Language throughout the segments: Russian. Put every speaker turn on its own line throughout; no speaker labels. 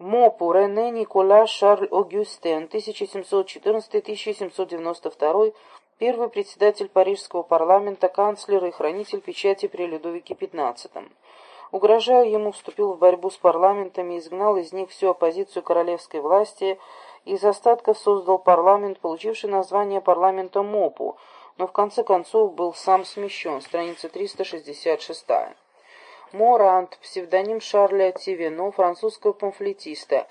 Мопу Рене Никола Шарль Огюстен, 1714-1792, первый председатель Парижского парламента, канцлер и хранитель печати при Людовике XV. Угрожая ему, вступил в борьбу с парламентами, изгнал из них всю оппозицию королевской власти, из остатков создал парламент, получивший название парламента МОПУ, но в конце концов был сам смещен, страница 366. Морант, псевдоним Шарля Тивено, французского памфлетиста,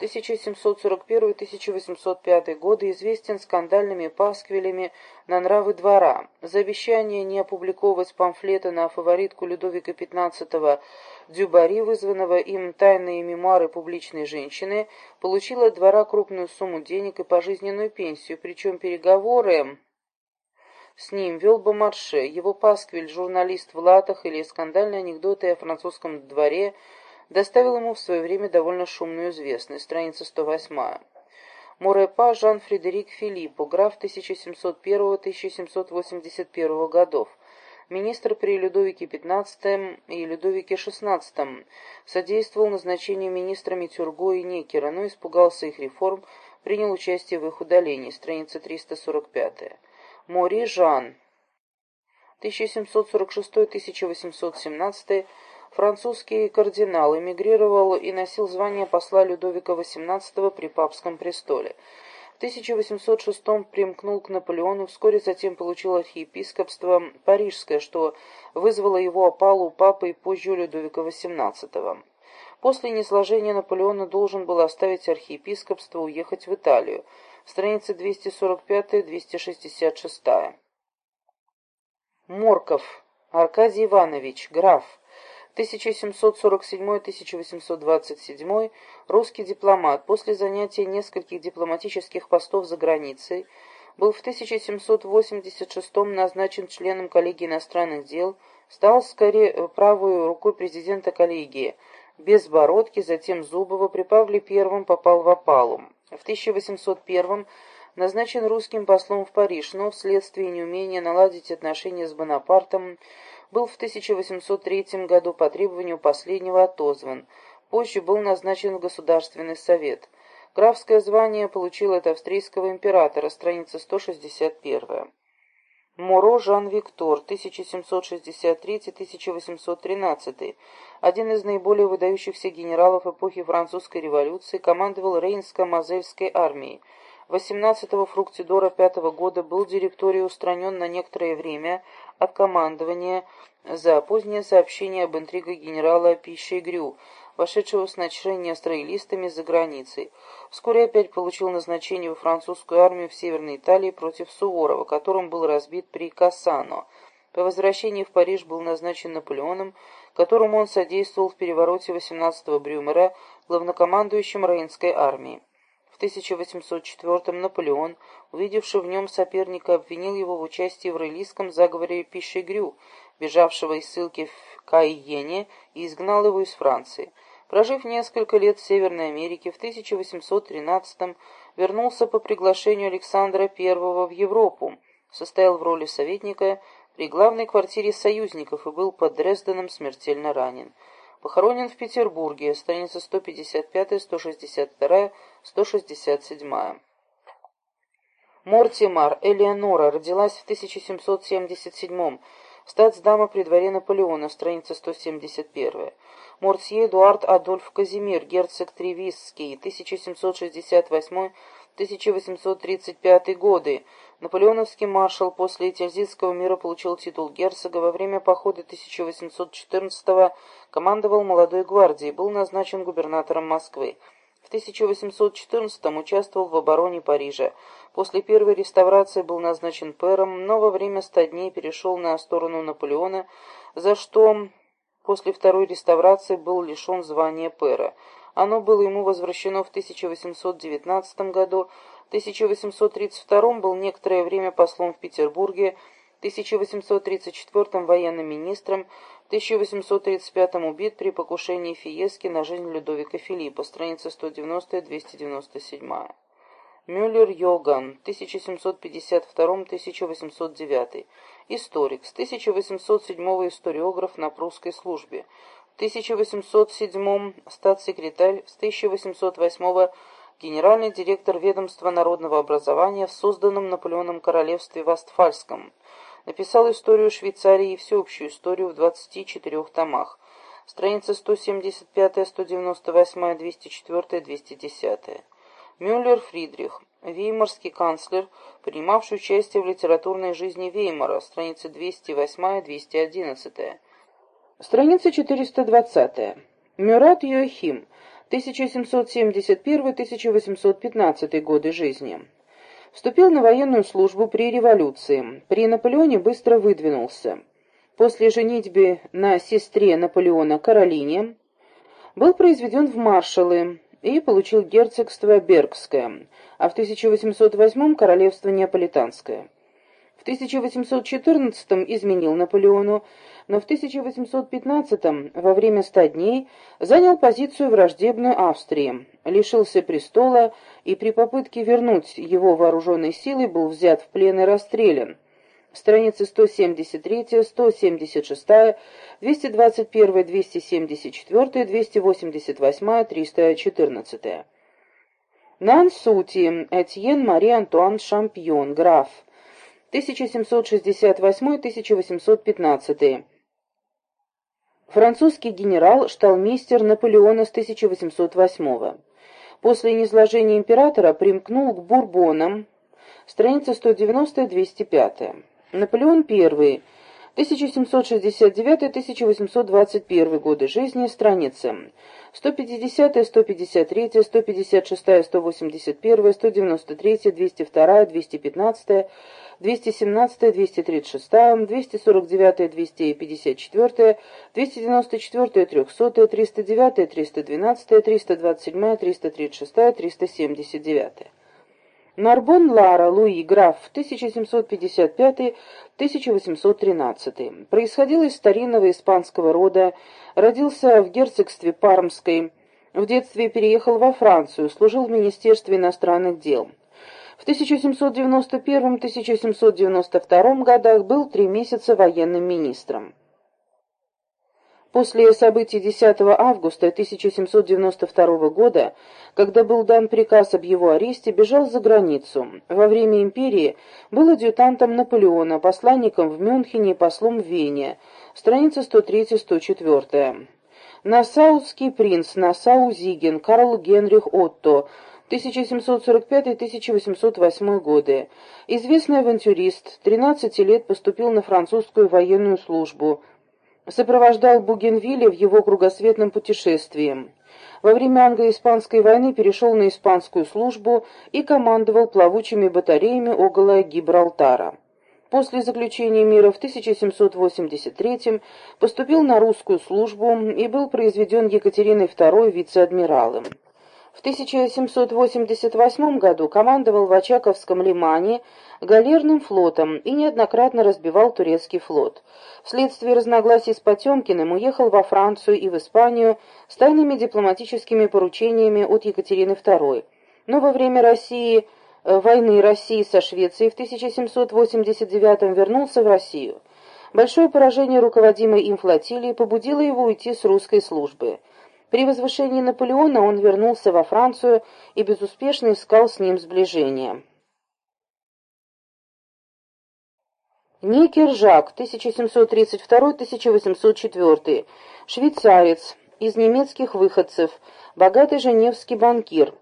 1741-1805 годы, известен скандальными пасквилями на нравы двора. За обещание не опубликовывать памфлеты на фаворитку Людовика XV Дюбари, вызванного им тайные мемуары публичной женщины, получила от двора крупную сумму денег и пожизненную пенсию, причем переговоры с ним вел Бомарше, его пасквиль, журналист в латах или скандальные анекдоты о французском дворе доставил ему в свое время довольно шумную известность. Страница 108. Морепа Жан-Фредерик Филиппо, граф 1701-1781 годов, министр при Людовике XV и Людовике XVI, содействовал назначению министрами Тюрго и Некера, но испугался их реформ, принял участие в их удалении. Страница 345. Мори Жан, 1746-1817, французский кардинал, эмигрировал и носил звание посла Людовика XVIII при папском престоле. В 1806 примкнул к Наполеону, вскоре затем получил архиепископство Парижское, что вызвало его опалу папы и позже Людовика XVIII. После несложения Наполеона должен был оставить архиепископство и уехать в Италию страница 245-266. Морков Аркадий Иванович, граф, 1747-1827, русский дипломат, после занятия нескольких дипломатических постов за границей, был в 1786 назначен членом коллегии иностранных дел, стал скорее правой рукой президента коллегии, без бородки, затем Зубова, при Павле I попал в опалу. В 1801 назначен русским послом в Париж, но вследствие неумения наладить отношения с Бонапартом был в 1803 году по требованию последнего отозван. Позже был назначен в Государственный совет. Графское звание получил от австрийского императора, страница 161. Моро Жан-Виктор, 1763-1813, один из наиболее выдающихся генералов эпохи французской революции, командовал Рейнско-Мозельской армией. 18-го фруктидора пятого года был директорией устранен на некоторое время от командования за позднее сообщение об интригах генерала Пищегрю, вошедшего в сношение с за границей. Вскоре опять получил назначение во французскую армию в Северной Италии против Суворова, которым был разбит при Кассано. По возвращении в Париж был назначен Наполеоном, которому он содействовал в перевороте 18-го Брюмера главнокомандующим Рейнской армии. В 1804 Наполеон, увидевший в нем соперника, обвинил его в участии в роялистском заговоре Пишегрю, бежавшего из ссылки в Кайене, и изгнал его из Франции. Прожив несколько лет в Северной Америке, в 1813 вернулся по приглашению Александра I в Европу, состоял в роли советника при главной квартире союзников и был под Дрезденом смертельно ранен. Похоронен в Петербурге, страница 155, 162, 167. Мортимар Элеонора родилась в 1777 Статсдама при дворе Наполеона, страница 171. Мортье Эдуард Адольф Казимир, герцог Тревисский, 1768-1835 годы. Наполеоновский маршал после Тильзитского мира получил титул герцога. Во время похода 1814 командовал молодой гвардией, был назначен губернатором Москвы. В 1814 участвовал в обороне Парижа. После первой реставрации был назначен пэром, но во время ста дней перешел на сторону Наполеона, за что после второй реставрации был лишен звания пэра. Оно было ему возвращено в 1819 году, в 1832 был некоторое время послом в Петербурге, в 1834 военным министром, 1835 убит при покушении Фиески на жизнь Людовика Филиппа, страница 190-297. Мюллер Йоган, 1752-1809. Историк. С 1807 историограф на прусской службе. В 1807 статс-секретарь, с 1808 генеральный директор ведомства народного образования в созданном Наполеоном королевстве Вестфальском. Написал историю Швейцарии и всеобщую историю в 24 томах. Страница 175, 198, 204, 210. Мюллер Фридрих. Веймарский канцлер, принимавший участие в литературной жизни Веймара. Страница 208-211. Страница 420. Мюрат Йохим. 1771-1815 годы жизни. Вступил на военную службу при революции. При Наполеоне быстро выдвинулся. После женитьбы на сестре Наполеона Каролине был произведен в маршалы и получил герцогство Бергское, а в 1808 королевство Неаполитанское. В 1814 изменил Наполеону, но в 1815 во время ста дней занял позицию враждебную Австрии, лишился престола и при попытке вернуть его вооруженной силой был взят в плен и расстрелян. Страницы 173, 176, 221, 274, 288, 314. Нансути, Этьен Мари Антуан Шампьон, граф, 1768-1815. Французский генерал, шталмейстер Наполеона с 1808 После низложения императора примкнул к Бурбонам, страница 190-205. Наполеон I, 1769-1821 годы жизни, страницы 150, 153, 156, 181, 193, 202, 215, 217, 236, 249, 254, 294, 300, 309, 312, 327, 336, 379. Нарбон Лара Луи граф 1755-1813. Происходил из старинного испанского рода, родился в герцогстве Пармской. В детстве переехал во Францию, служил в Министерстве иностранных дел. В 1791-1792 годах был три месяца военным министром. После событий 10 августа 1792 года, когда был дан приказ об его аресте, бежал за границу. Во время империи был адъютантом Наполеона, посланником в Мюнхене и послом в Вене. Страница 103-104. Нассаутский принц, Нассау Зиген, Карл Генрих Отто, 1745-1808 годы. Известный авантюрист, 13 лет поступил на французскую военную службу – сопровождал Бугенвилля в его кругосветном путешествии. Во время англо-испанской войны перешел на испанскую службу и командовал плавучими батареями около Гибралтара. После заключения мира в 1783 поступил на русскую службу и был произведен Екатериной II вице-адмиралом. В 1788 году командовал в Очаковском лимане галерным флотом и неоднократно разбивал турецкий флот. Вследствие разногласий с Потемкиным уехал во Францию и в Испанию с тайными дипломатическими поручениями от Екатерины II. Но во время России, э, войны России со Швецией в 1789 вернулся в Россию. Большое поражение руководимой им флотилии побудило его уйти с русской службы. При возвышении Наполеона он вернулся во Францию и безуспешно искал с ним сближения. Никер Жак, 1732-1804, швейцарец, из немецких выходцев, богатый женевский банкир.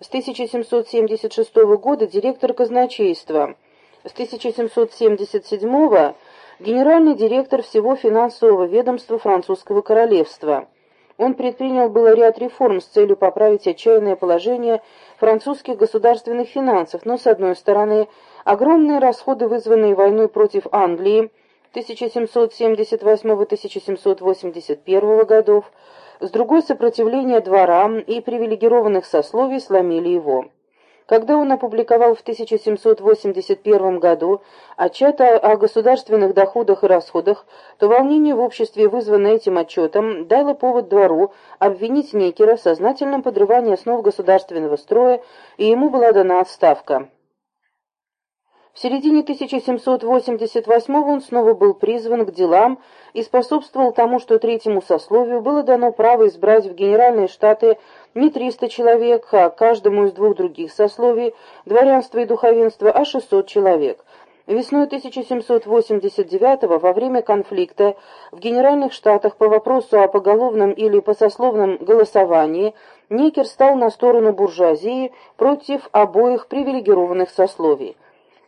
С 1776 года директор казначейства. С 1777 генеральный директор всего финансового ведомства французского королевства. Он предпринял было ряд реформ с целью поправить отчаянное положение французских государственных финансов, но, с одной стороны, огромные расходы, вызванные войной против Англии 1778-1781 годов, с другой сопротивление двора и привилегированных сословий сломили его. Когда он опубликовал в 1781 году отчет о государственных доходах и расходах, то волнение в обществе, вызванное этим отчетом, дало повод двору обвинить Некера в сознательном подрывании основ государственного строя, и ему была дана отставка. В середине 1788 он снова был призван к делам и способствовал тому, что третьему сословию было дано право избрать в Генеральные Штаты не 300 человек, а каждому из двух других сословий, дворянства и духовенства, а 600 человек. Весной 1789 во время конфликта в Генеральных Штатах по вопросу о поголовном или посословном голосовании Никер стал на сторону буржуазии против обоих привилегированных сословий.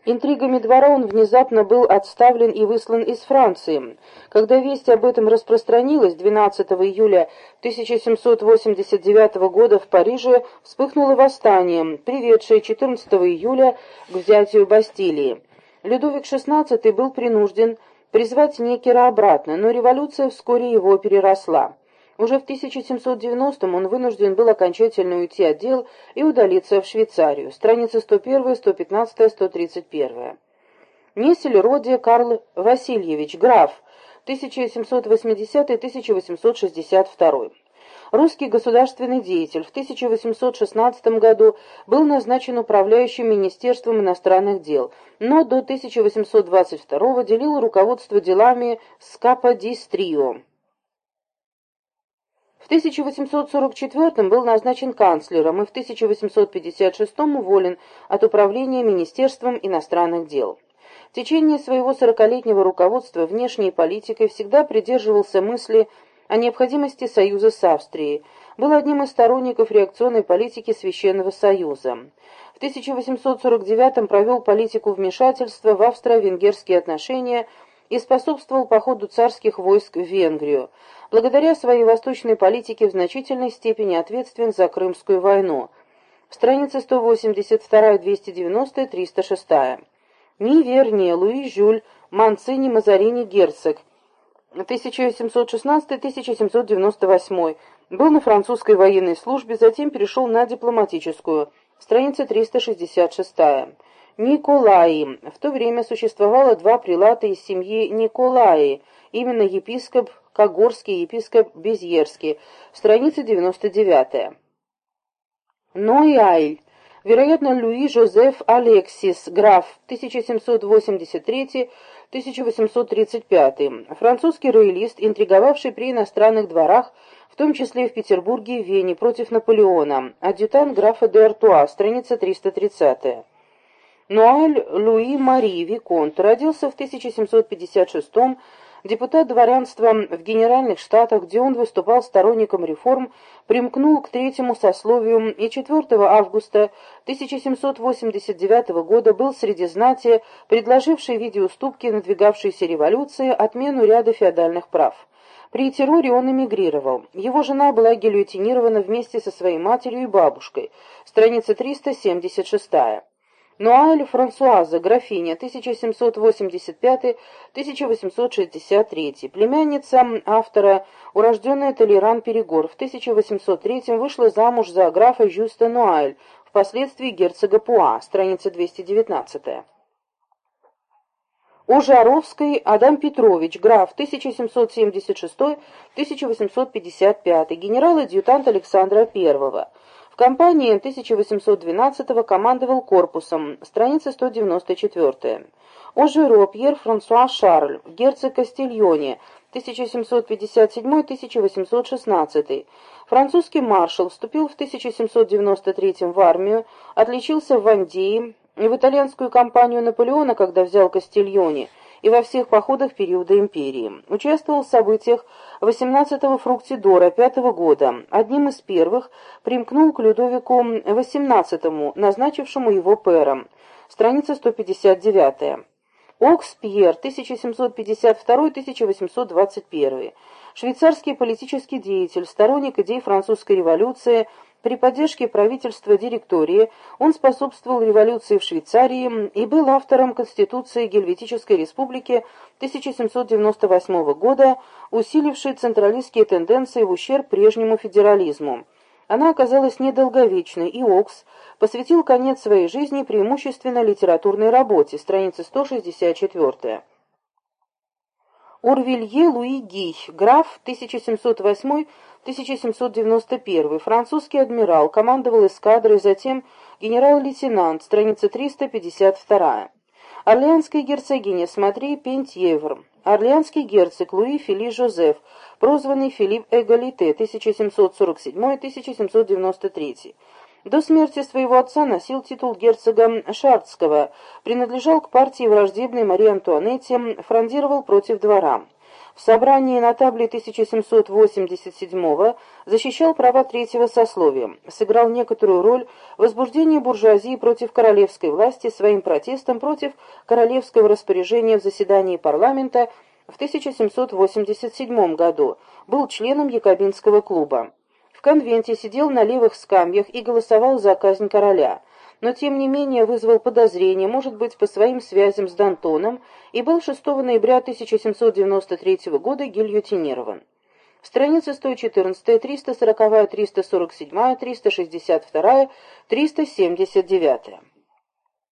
Интригами двора он внезапно был отставлен и выслан из Франции. Когда весть об этом распространилась 12 июля 1789 года в Париже, вспыхнуло восстание, приведшее 14 июля к взятию Бастилии. Людовик XVI был принужден призвать Некера обратно, но революция вскоре его переросла. Уже в 1790-м он вынужден был окончательно уйти от дел и удалиться в Швейцарию. Страницы 101, 115, 131. Несель Роди Карл Васильевич, граф, 1780-1862. Русский государственный деятель в 1816 году был назначен управляющим Министерством иностранных дел, но до 1822 делил руководство делами Скапа-Дистрио. В 1844 был назначен канцлером и в 1856 уволен от управления Министерством иностранных дел. В течение своего сорокалетнего руководства внешней политикой всегда придерживался мысли о необходимости союза с Австрией, был одним из сторонников реакционной политики Священного Союза. В 1849 провел политику вмешательства в австро-венгерские отношения и способствовал походу царских войск в Венгрию, благодаря своей восточной политике в значительной степени ответственен за Крымскую войну. Страницы 182, 290, 306. Ни Верне, Луи Жюль, Манцини, Мазарини, Герцог. 1716-1798. Был на французской военной службе, затем перешел на дипломатическую. Страница 366. Николаи. В то время существовало два прилата из семьи Николаи, именно епископ Когорский, епископ Безьерский. Страница 99. Ноиайль. Вероятно, Луи Жозеф Алексис, граф, 1783-1835. Французский роялист, интриговавший при иностранных дворах, в том числе в Петербурге и Вене, против Наполеона. Адъютант графа де Артуа, страница 330. Нуаль Луи Мари Виконт родился в 1756 году депутат дворянства в Генеральных Штатах, где он выступал сторонником реформ, примкнул к третьему сословию и 4 августа 1789 года был среди знати, предложившей в виде уступки надвигавшейся революции отмену ряда феодальных прав. При терроре он эмигрировал. Его жена была гильотинирована вместе со своей матерью и бабушкой. Страница 376. Нуаль Франсуаза, графиня, 1785-1863, племянница автора, урожденная Толеран Перегор, в 1803 вышла замуж за графа Жюста Нуаль, впоследствии герцога Пуа, страница 219. У Жаровской Адам Петрович, граф, 1776-1855, генерал-адъютант Александра I, в кампании 1812-го командовал корпусом, страница 194. Ожеро Пьер Франсуа Шарль, герцог Кастильоне, 1757-1816. Французский маршал вступил в 1793 в армию, отличился в Вандии и в итальянскую кампанию Наполеона, когда взял Кастильоне – и во всех походах периода империи. Участвовал в событиях 18-го фруктидора 5 -го года. Одним из первых примкнул к Людовику XVIII, назначившему его пэром. Страница 159. Окс Пьер, 1752-1821. Швейцарский политический деятель, сторонник идей французской революции, при поддержке правительства директории он способствовал революции в Швейцарии и был автором Конституции Гельветической Республики 1798 года, усилившей централистские тенденции в ущерб прежнему федерализму. Она оказалась недолговечной, и Окс посвятил конец своей жизни преимущественно литературной работе, страница 164. Урвилье Луи Гий, граф 1708-1791, французский адмирал, командовал эскадрой, затем генерал-лейтенант, страница 352. Орлеанская герцогиня, смотри Пентьевр. Орлеанский герцог Луи Фили Жозеф, прозванный Филипп Эгалите, 1747-1793. До смерти своего отца носил титул герцога Шардского, принадлежал к партии враждебной Марии Антуанетте, фрондировал против двора. В собрании на табле 1787 защищал права третьего сословия, сыграл некоторую роль в возбуждении буржуазии против королевской власти своим протестом против королевского распоряжения в заседании парламента в 1787 году, был членом Якобинского клуба. В конвенте сидел на левых скамьях и голосовал за казнь короля – но тем не менее вызвал подозрение, может быть, по своим связям с Д'Антоном, и был 6 ноября 1793 года гильотинирован. Страницы 114, 340, 347, 362, 379.